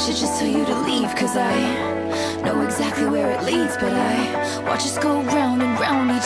should just tell you to leave, cause I know exactly where it leads, but I watch us go round and round.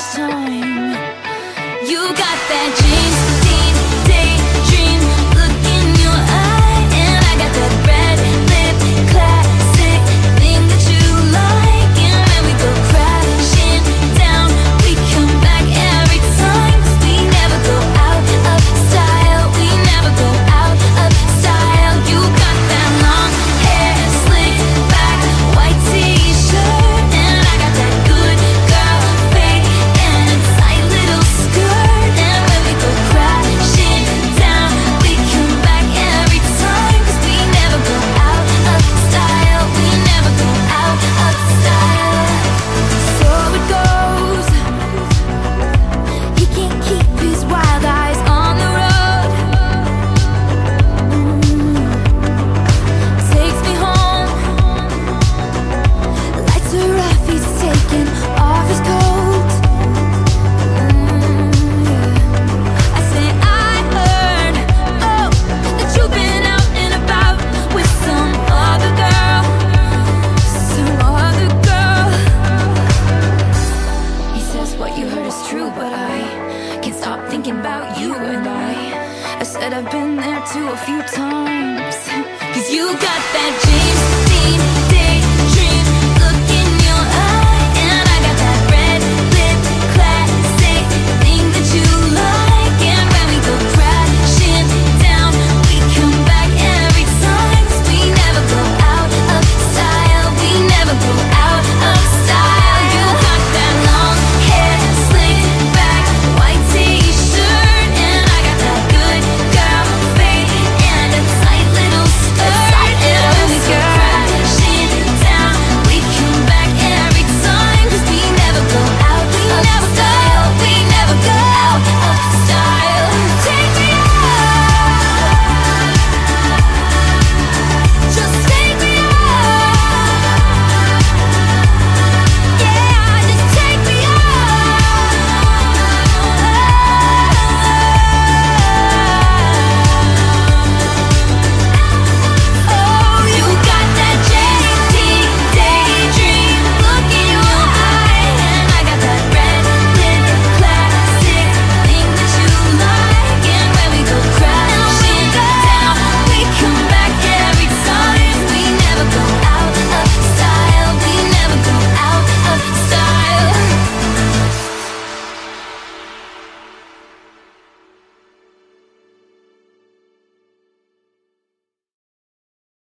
I said I've been there too a few times. Cause you got that James Dean